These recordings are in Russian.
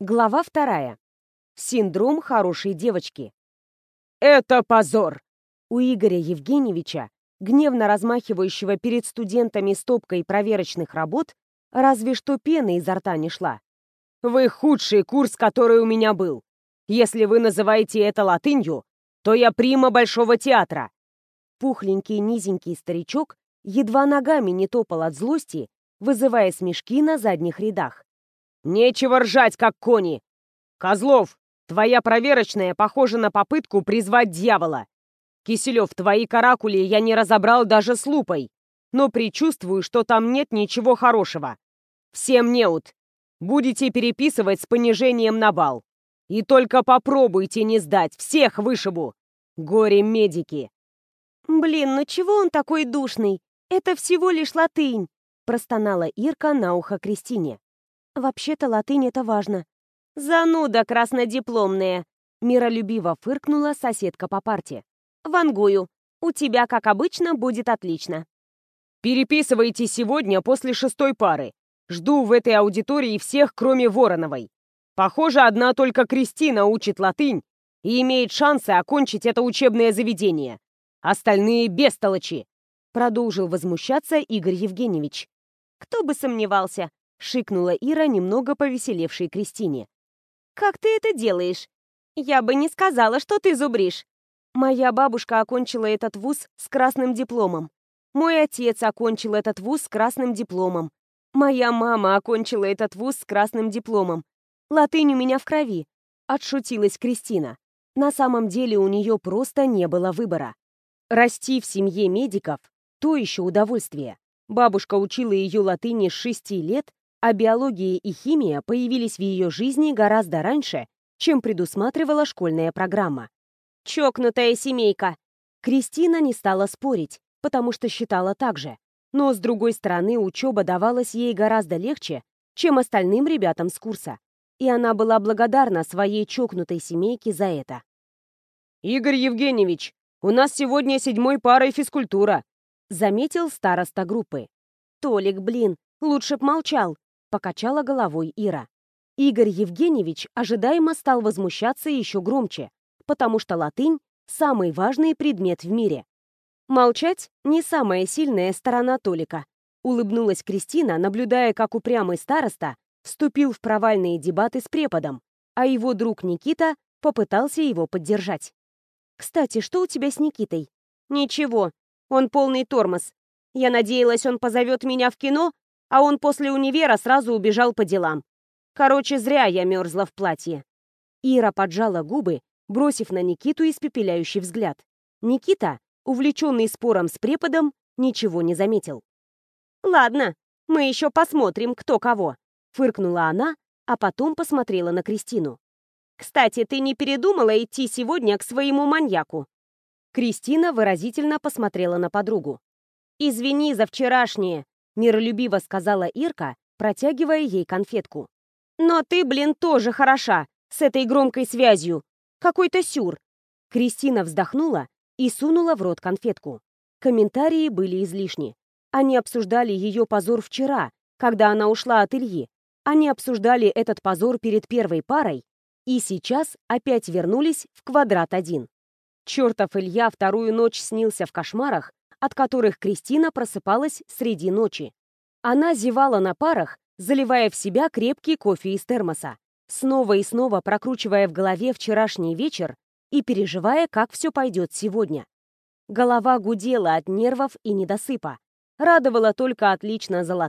Глава вторая. Синдром хорошей девочки. «Это позор!» У Игоря Евгеньевича, гневно размахивающего перед студентами стопкой проверочных работ, разве что пена изо рта не шла. «Вы худший курс, который у меня был. Если вы называете это латынью, то я прима Большого театра». Пухленький низенький старичок едва ногами не топал от злости, вызывая смешки на задних рядах. «Нечего ржать, как кони! Козлов, твоя проверочная похожа на попытку призвать дьявола. Киселев, твои каракули я не разобрал даже с лупой, но предчувствую, что там нет ничего хорошего. Всем неут. Будете переписывать с понижением на бал. И только попробуйте не сдать, всех вышибу. Горе-медики!» «Блин, ну чего он такой душный? Это всего лишь латынь!» простонала Ирка на ухо Кристине. Вообще-то латынь — это важно. Зануда краснодипломная! Миролюбиво фыркнула соседка по парте. Вангую, у тебя, как обычно, будет отлично. Переписывайте сегодня после шестой пары. Жду в этой аудитории всех, кроме Вороновой. Похоже, одна только Кристина учит латынь и имеет шансы окончить это учебное заведение. Остальные бестолочи!» Продолжил возмущаться Игорь Евгеньевич. «Кто бы сомневался!» — шикнула Ира немного повеселевшей Кристине. «Как ты это делаешь? Я бы не сказала, что ты зубришь. Моя бабушка окончила этот вуз с красным дипломом. Мой отец окончил этот вуз с красным дипломом. Моя мама окончила этот вуз с красным дипломом. Латынь у меня в крови», — отшутилась Кристина. На самом деле у нее просто не было выбора. Расти в семье медиков — то еще удовольствие. Бабушка учила ее латыни с шести лет, а биология и химия появились в ее жизни гораздо раньше, чем предусматривала школьная программа. «Чокнутая семейка!» Кристина не стала спорить, потому что считала так же. Но, с другой стороны, учеба давалась ей гораздо легче, чем остальным ребятам с курса. И она была благодарна своей чокнутой семейке за это. «Игорь Евгеньевич, у нас сегодня седьмой парой физкультура», заметил староста группы. «Толик, блин, лучше б молчал покачала головой Ира. Игорь Евгеньевич ожидаемо стал возмущаться еще громче, потому что латынь — самый важный предмет в мире. Молчать — не самая сильная сторона Толика. Улыбнулась Кристина, наблюдая, как упрямый староста вступил в провальные дебаты с преподом, а его друг Никита попытался его поддержать. «Кстати, что у тебя с Никитой?» «Ничего, он полный тормоз. Я надеялась, он позовет меня в кино, а он после универа сразу убежал по делам. Короче, зря я мерзла в платье. Ира поджала губы, бросив на Никиту испепеляющий взгляд. Никита, увлеченный спором с преподом, ничего не заметил. «Ладно, мы еще посмотрим, кто кого», — фыркнула она, а потом посмотрела на Кристину. «Кстати, ты не передумала идти сегодня к своему маньяку?» Кристина выразительно посмотрела на подругу. «Извини за вчерашнее», Миролюбиво сказала Ирка, протягивая ей конфетку. «Но ты, блин, тоже хороша, с этой громкой связью. Какой-то сюр». Кристина вздохнула и сунула в рот конфетку. Комментарии были излишни. Они обсуждали ее позор вчера, когда она ушла от Ильи. Они обсуждали этот позор перед первой парой и сейчас опять вернулись в квадрат один. Чертов Илья вторую ночь снился в кошмарах, от которых Кристина просыпалась среди ночи. Она зевала на парах, заливая в себя крепкий кофе из термоса, снова и снова прокручивая в голове вчерашний вечер и переживая, как все пойдет сегодня. Голова гудела от нервов и недосыпа. Радовала только отлично за.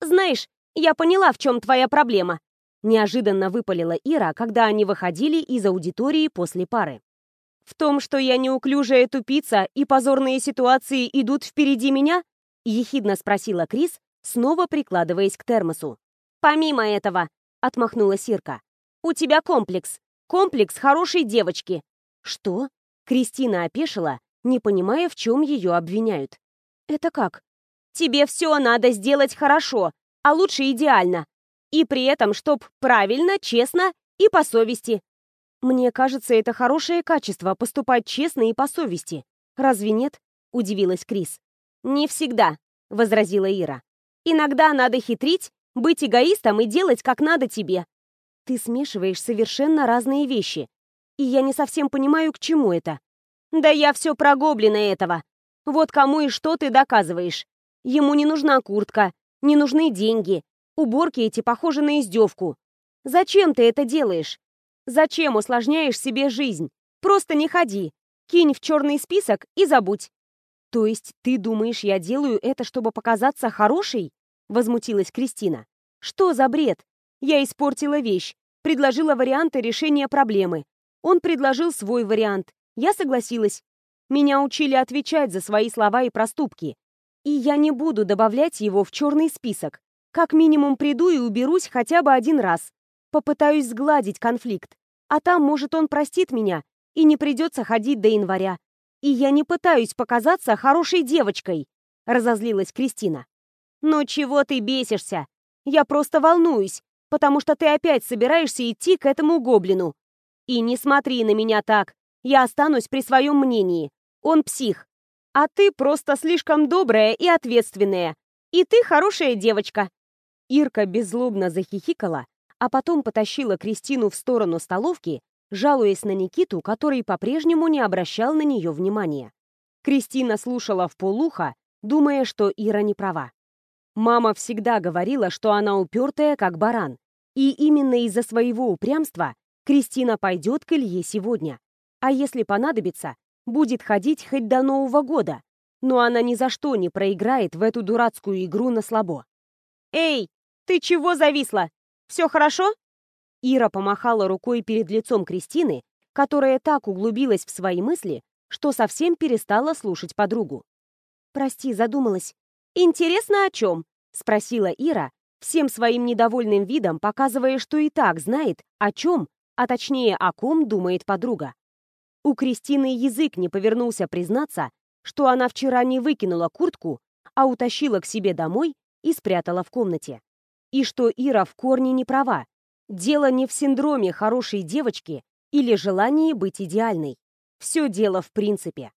«Знаешь, я поняла, в чем твоя проблема», неожиданно выпалила Ира, когда они выходили из аудитории после пары. В том, что я неуклюжая тупица и позорные ситуации идут впереди меня? Ехидно спросила Крис, снова прикладываясь к термосу. Помимо этого, отмахнула Сирка, у тебя комплекс. Комплекс хорошей девочки. Что? Кристина опешила, не понимая, в чем ее обвиняют. Это как? Тебе все надо сделать хорошо, а лучше идеально. И при этом, чтоб правильно, честно и по совести. «Мне кажется, это хорошее качество — поступать честно и по совести. Разве нет?» — удивилась Крис. «Не всегда», — возразила Ира. «Иногда надо хитрить, быть эгоистом и делать, как надо тебе». Ты смешиваешь совершенно разные вещи. И я не совсем понимаю, к чему это. Да я все про гоблина этого. Вот кому и что ты доказываешь. Ему не нужна куртка, не нужны деньги. Уборки эти похожи на издевку. Зачем ты это делаешь? Зачем усложняешь себе жизнь? Просто не ходи. Кинь в черный список и забудь. То есть ты думаешь, я делаю это, чтобы показаться хорошей? Возмутилась Кристина. Что за бред? Я испортила вещь, предложила варианты решения проблемы. Он предложил свой вариант. Я согласилась. Меня учили отвечать за свои слова и проступки. И я не буду добавлять его в черный список. Как минимум приду и уберусь хотя бы один раз. Попытаюсь сгладить конфликт. А там, может, он простит меня и не придется ходить до января. И я не пытаюсь показаться хорошей девочкой, разозлилась Кристина. Ну чего ты бесишься? Я просто волнуюсь, потому что ты опять собираешься идти к этому гоблину. И не смотри на меня так. Я останусь при своем мнении. Он псих. А ты просто слишком добрая и ответственная. И ты хорошая девочка. Ирка беззлобно захихикала, а потом потащила Кристину в сторону столовки, жалуясь на Никиту, который по-прежнему не обращал на нее внимания. Кристина слушала в полуха, думая, что Ира не права. Мама всегда говорила, что она упертая, как баран. И именно из-за своего упрямства Кристина пойдет к Илье сегодня. А если понадобится, будет ходить хоть до Нового года. Но она ни за что не проиграет в эту дурацкую игру на слабо. «Эй, ты чего зависла? Все хорошо?» Ира помахала рукой перед лицом Кристины, которая так углубилась в свои мысли, что совсем перестала слушать подругу. «Прости, задумалась. Интересно, о чем?» — спросила Ира, всем своим недовольным видом показывая, что и так знает, о чем, а точнее, о ком думает подруга. У Кристины язык не повернулся признаться, что она вчера не выкинула куртку, а утащила к себе домой и спрятала в комнате. И что Ира в корне не права, Дело не в синдроме хорошей девочки или желании быть идеальной. Все дело в принципе.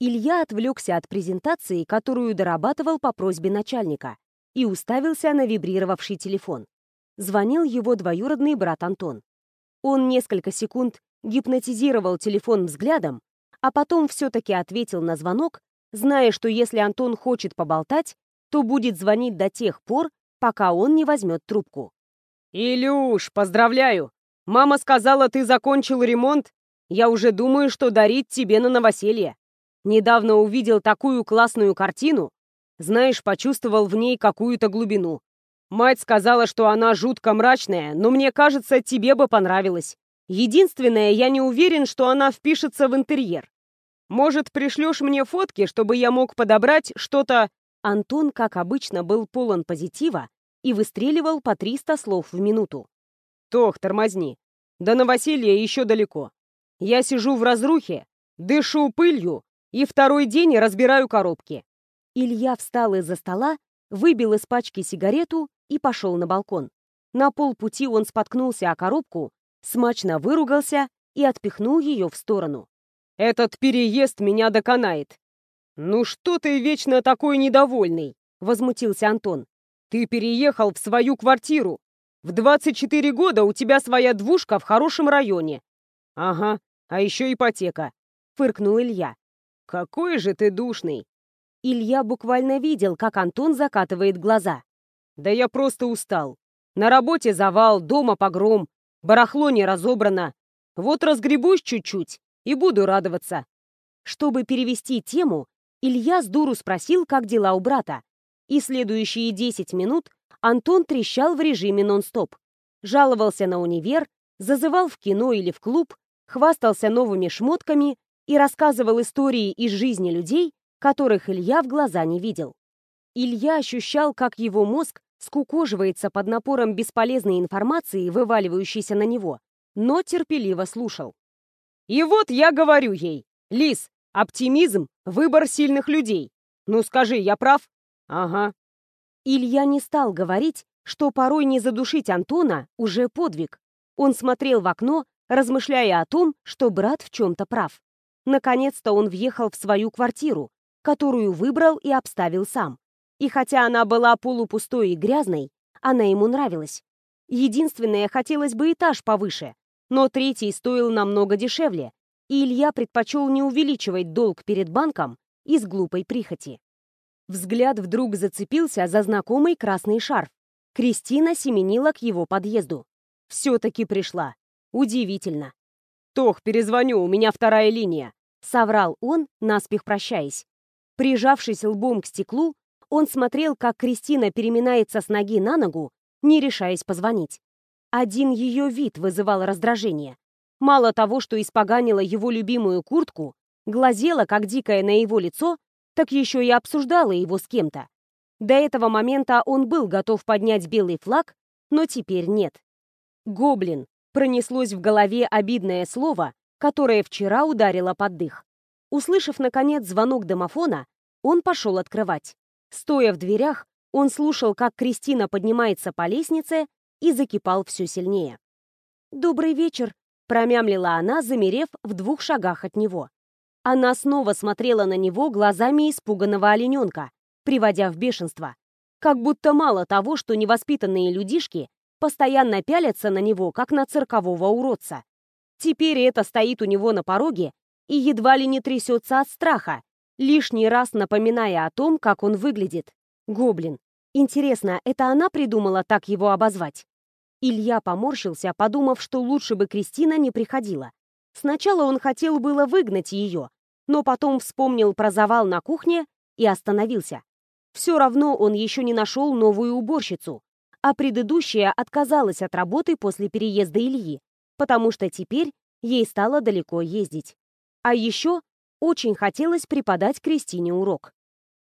Илья отвлекся от презентации, которую дорабатывал по просьбе начальника, и уставился на вибрировавший телефон. Звонил его двоюродный брат Антон. Он несколько секунд гипнотизировал телефон взглядом, а потом все-таки ответил на звонок, зная, что если Антон хочет поболтать, то будет звонить до тех пор, пока он не возьмет трубку. «Илюш, поздравляю! Мама сказала, ты закончил ремонт. Я уже думаю, что дарить тебе на новоселье. Недавно увидел такую классную картину. Знаешь, почувствовал в ней какую-то глубину. Мать сказала, что она жутко мрачная, но мне кажется, тебе бы понравилось. Единственное, я не уверен, что она впишется в интерьер. Может, пришлешь мне фотки, чтобы я мог подобрать что-то...» Антон, как обычно, был полон позитива, и выстреливал по 300 слов в минуту. «Тох, тормозни. До новоселья еще далеко. Я сижу в разрухе, дышу пылью и второй день разбираю коробки». Илья встал из-за стола, выбил из пачки сигарету и пошел на балкон. На полпути он споткнулся о коробку, смачно выругался и отпихнул ее в сторону. «Этот переезд меня доконает!» «Ну что ты вечно такой недовольный?» — возмутился Антон. Ты переехал в свою квартиру. В 24 года у тебя своя двушка в хорошем районе. Ага, а еще ипотека. Фыркнул Илья. Какой же ты душный. Илья буквально видел, как Антон закатывает глаза. Да я просто устал. На работе завал, дома погром, барахло не разобрано. Вот разгребусь чуть-чуть и буду радоваться. Чтобы перевести тему, Илья с дуру спросил, как дела у брата, и следующие 10 минут Антон трещал в режиме нон-стоп. Жаловался на универ, зазывал в кино или в клуб, хвастался новыми шмотками и рассказывал истории из жизни людей, которых Илья в глаза не видел. Илья ощущал, как его мозг скукоживается под напором бесполезной информации, вываливающейся на него, но терпеливо слушал. «И вот я говорю ей, Лис, оптимизм — выбор сильных людей. Ну скажи, я прав?» «Ага». Илья не стал говорить, что порой не задушить Антона уже подвиг. Он смотрел в окно, размышляя о том, что брат в чем-то прав. Наконец-то он въехал в свою квартиру, которую выбрал и обставил сам. И хотя она была полупустой и грязной, она ему нравилась. Единственное, хотелось бы этаж повыше, но третий стоил намного дешевле, и Илья предпочел не увеличивать долг перед банком из глупой прихоти. Взгляд вдруг зацепился за знакомый красный шарф. Кристина семенила к его подъезду. Все-таки пришла. Удивительно. «Тох, перезвоню, у меня вторая линия», — соврал он, наспех прощаясь. Прижавшись лбом к стеклу, он смотрел, как Кристина переминается с ноги на ногу, не решаясь позвонить. Один ее вид вызывал раздражение. Мало того, что испоганила его любимую куртку, глазела, как дикая на его лицо, так еще и обсуждала его с кем-то. До этого момента он был готов поднять белый флаг, но теперь нет. «Гоблин», пронеслось в голове обидное слово, которое вчера ударило под дых. Услышав, наконец, звонок домофона, он пошел открывать. Стоя в дверях, он слушал, как Кристина поднимается по лестнице и закипал все сильнее. «Добрый вечер», — промямлила она, замерев в двух шагах от него. Она снова смотрела на него глазами испуганного олененка, приводя в бешенство. Как будто мало того, что невоспитанные людишки постоянно пялятся на него, как на циркового уродца. Теперь это стоит у него на пороге и едва ли не трясется от страха, лишний раз напоминая о том, как он выглядит. Гоблин. Интересно, это она придумала так его обозвать? Илья поморщился, подумав, что лучше бы Кристина не приходила. Сначала он хотел было выгнать ее, но потом вспомнил про завал на кухне и остановился. Все равно он еще не нашел новую уборщицу, а предыдущая отказалась от работы после переезда Ильи, потому что теперь ей стало далеко ездить. А еще очень хотелось преподать Кристине урок.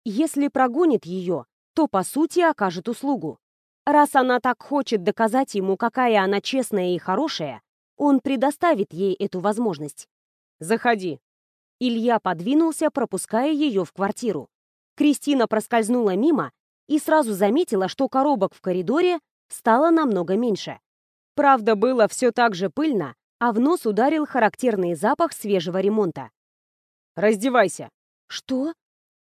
Если прогонит ее, то, по сути, окажет услугу. Раз она так хочет доказать ему, какая она честная и хорошая, он предоставит ей эту возможность. «Заходи». Илья подвинулся, пропуская ее в квартиру. Кристина проскользнула мимо и сразу заметила, что коробок в коридоре стало намного меньше. Правда, было все так же пыльно, а в нос ударил характерный запах свежего ремонта. «Раздевайся!» «Что?»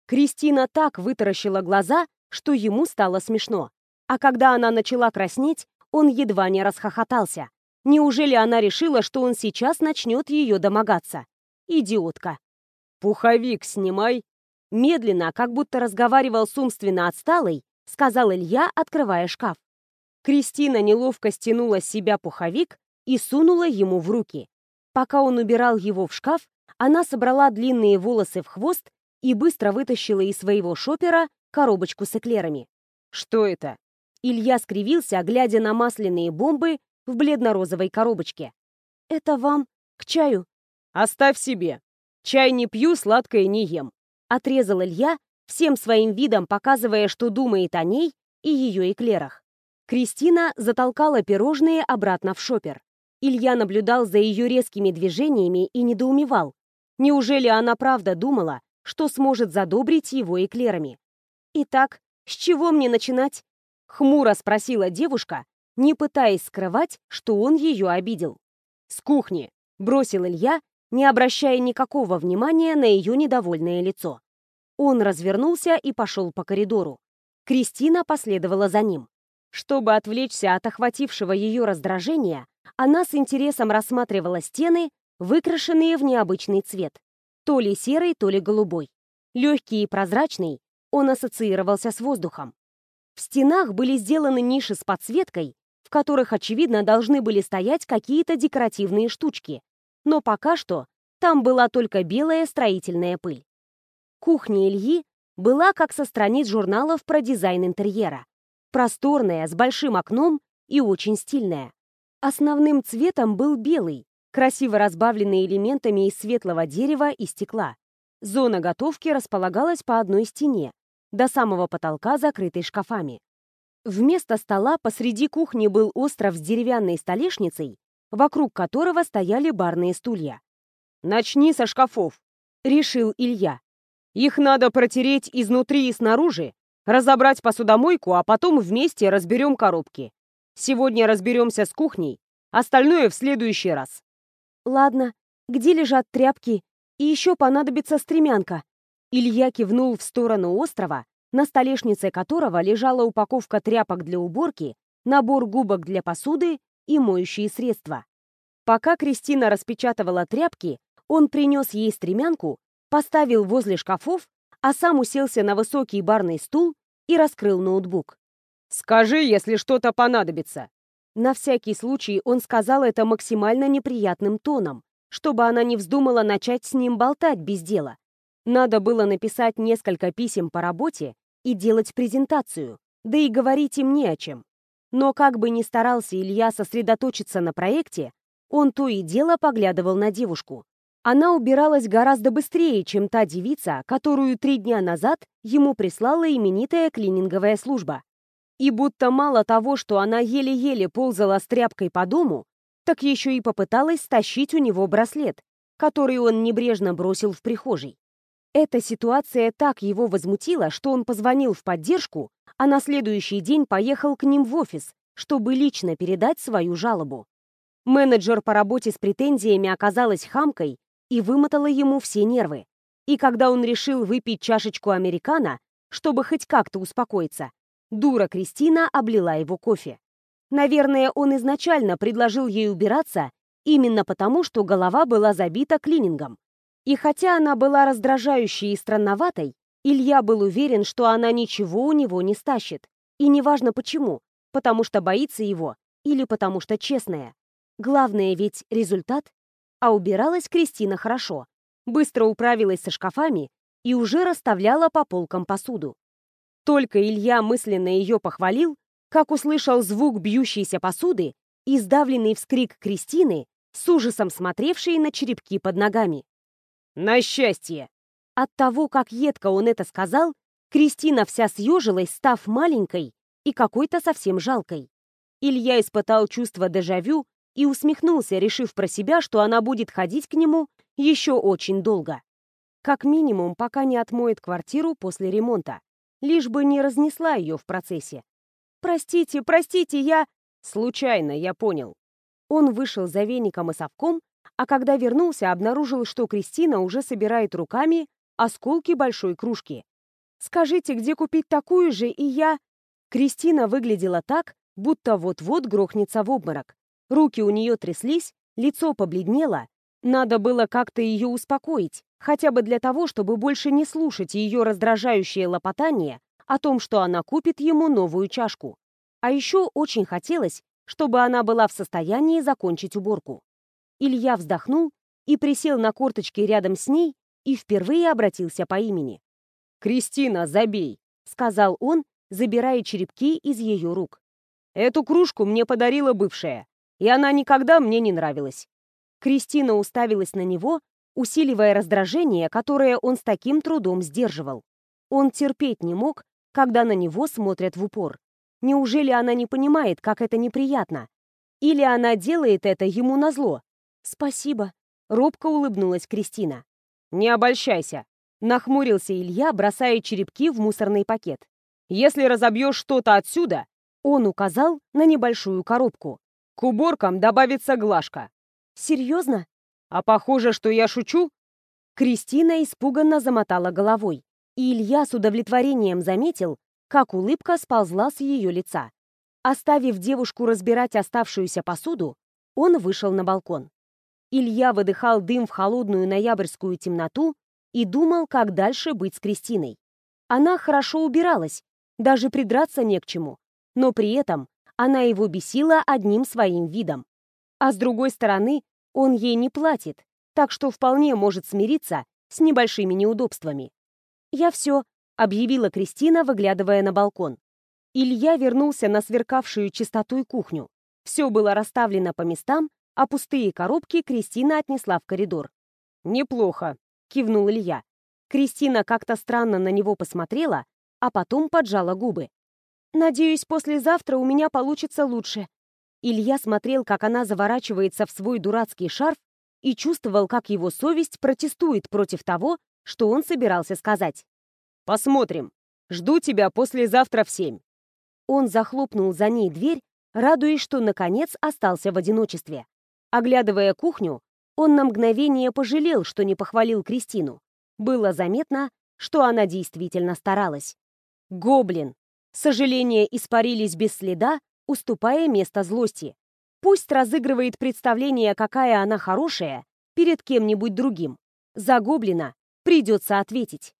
Кристина так вытаращила глаза, что ему стало смешно. А когда она начала краснеть, он едва не расхохотался. Неужели она решила, что он сейчас начнет ее домогаться? Идиотка. «Пуховик снимай Медленно, как будто разговаривал с умственно отсталой, сказал Илья, открывая шкаф. Кристина неловко стянула с себя пуховик и сунула ему в руки. Пока он убирал его в шкаф, она собрала длинные волосы в хвост и быстро вытащила из своего шопера коробочку с эклерами. «Что это?» Илья скривился, глядя на масляные бомбы в бледно-розовой коробочке. «Это вам к чаю?» «Оставь себе. Чай не пью, сладкое не ем. Отрезал Илья, всем своим видом показывая, что думает о ней и ее эклерах. Кристина затолкала пирожные обратно в шопер. Илья наблюдал за ее резкими движениями и недоумевал. Неужели она правда думала, что сможет задобрить его эклерами? «Итак, с чего мне начинать?» — хмуро спросила девушка, не пытаясь скрывать, что он ее обидел. «С кухни!» — бросил Илья, не обращая никакого внимания на ее недовольное лицо. Он развернулся и пошел по коридору. Кристина последовала за ним. Чтобы отвлечься от охватившего ее раздражения, она с интересом рассматривала стены, выкрашенные в необычный цвет. То ли серый, то ли голубой. Легкий и прозрачный, он ассоциировался с воздухом. В стенах были сделаны ниши с подсветкой, в которых, очевидно, должны были стоять какие-то декоративные штучки, но пока что там была только белая строительная пыль. Кухня Ильи была как со страниц журналов про дизайн интерьера. Просторная, с большим окном и очень стильная. Основным цветом был белый, красиво разбавленный элементами из светлого дерева и стекла. Зона готовки располагалась по одной стене, до самого потолка, закрытой шкафами. Вместо стола посреди кухни был остров с деревянной столешницей вокруг которого стояли барные стулья. «Начни со шкафов», — решил Илья. «Их надо протереть изнутри и снаружи, разобрать посудомойку, а потом вместе разберем коробки. Сегодня разберемся с кухней, остальное в следующий раз». «Ладно, где лежат тряпки? И еще понадобится стремянка». Илья кивнул в сторону острова, на столешнице которого лежала упаковка тряпок для уборки, набор губок для посуды и моющие средства. Пока Кристина распечатывала тряпки, он принес ей стремянку, поставил возле шкафов, а сам уселся на высокий барный стул и раскрыл ноутбук. «Скажи, если что-то понадобится». На всякий случай он сказал это максимально неприятным тоном, чтобы она не вздумала начать с ним болтать без дела. Надо было написать несколько писем по работе и делать презентацию, да и говорить им не о чем. Но как бы ни старался Илья сосредоточиться на проекте, он то и дело поглядывал на девушку. Она убиралась гораздо быстрее, чем та девица, которую три дня назад ему прислала именитая клининговая служба. И будто мало того, что она еле-еле ползала с тряпкой по дому, так еще и попыталась стащить у него браслет, который он небрежно бросил в прихожей. Эта ситуация так его возмутила, что он позвонил в поддержку, а на следующий день поехал к ним в офис, чтобы лично передать свою жалобу. Менеджер по работе с претензиями оказалась хамкой и вымотала ему все нервы. И когда он решил выпить чашечку американо, чтобы хоть как-то успокоиться, Дура Кристина облила его кофе. Наверное, он изначально предложил ей убираться именно потому, что голова была забита клинингом. И хотя она была раздражающей и странноватой, Илья был уверен, что она ничего у него не стащит. И неважно почему, потому что боится его или потому что честная. Главное ведь результат. А убиралась Кристина хорошо. Быстро управилась со шкафами и уже расставляла по полкам посуду. Только Илья мысленно ее похвалил, как услышал звук бьющейся посуды и сдавленный вскрик Кристины, с ужасом смотревшей на черепки под ногами. «На счастье!» От того, как едко он это сказал, Кристина вся съежилась, став маленькой и какой-то совсем жалкой. Илья испытал чувство дежавю и усмехнулся, решив про себя, что она будет ходить к нему еще очень долго. Как минимум, пока не отмоет квартиру после ремонта лишь бы не разнесла ее в процессе. «Простите, простите, я...» «Случайно, я понял». Он вышел за веником и совком, а когда вернулся, обнаружил, что Кристина уже собирает руками осколки большой кружки. «Скажите, где купить такую же, и я...» Кристина выглядела так, будто вот-вот грохнется в обморок. Руки у нее тряслись, лицо побледнело. Надо было как-то ее успокоить. Хотя бы для того, чтобы больше не слушать ее раздражающее лопотание о том, что она купит ему новую чашку. А еще очень хотелось, чтобы она была в состоянии закончить уборку. Илья вздохнул и присел на корточки рядом с ней и впервые обратился по имени. «Кристина, забей!» — сказал он, забирая черепки из ее рук. «Эту кружку мне подарила бывшая, и она никогда мне не нравилась». Кристина уставилась на него, усиливая раздражение, которое он с таким трудом сдерживал. Он терпеть не мог, когда на него смотрят в упор. Неужели она не понимает, как это неприятно? Или она делает это ему назло? «Спасибо», — робко улыбнулась Кристина. «Не обольщайся», — нахмурился Илья, бросая черепки в мусорный пакет. «Если разобьешь что-то отсюда...» Он указал на небольшую коробку. «К уборкам добавится глажка». «Серьезно?» А похоже, что я шучу?» Кристина испуганно замотала головой, и Илья с удовлетворением заметил, как улыбка сползла с ее лица. Оставив девушку разбирать оставшуюся посуду, он вышел на балкон. Илья выдыхал дым в холодную ноябрьскую темноту и думал, как дальше быть с Кристиной. Она хорошо убиралась, даже придраться не к чему, но при этом она его бесила одним своим видом. А с другой стороны, он ей не платит, так что вполне может смириться с небольшими неудобствами. «Я все», — объявила Кристина, выглядывая на балкон. Илья вернулся на сверкавшую чистотой кухню. Все было расставлено по местам, а пустые коробки Кристина отнесла в коридор. «Неплохо», — кивнул Илья. Кристина как-то странно на него посмотрела, а потом поджала губы. «Надеюсь, послезавтра у меня получится лучше», Илья смотрел, как она заворачивается в свой дурацкий шарф и чувствовал, как его совесть протестует против того, что он собирался сказать. «Посмотрим. Жду тебя послезавтра в семь». Он захлопнул за ней дверь, радуясь, что, наконец, остался в одиночестве. Оглядывая кухню, он на мгновение пожалел, что не похвалил Кристину. Было заметно, что она действительно старалась. Гоблин. Сожаления испарились без следа, уступая место злости. Пусть разыгрывает представление, какая она хорошая, перед кем-нибудь другим. За гоблина придется ответить.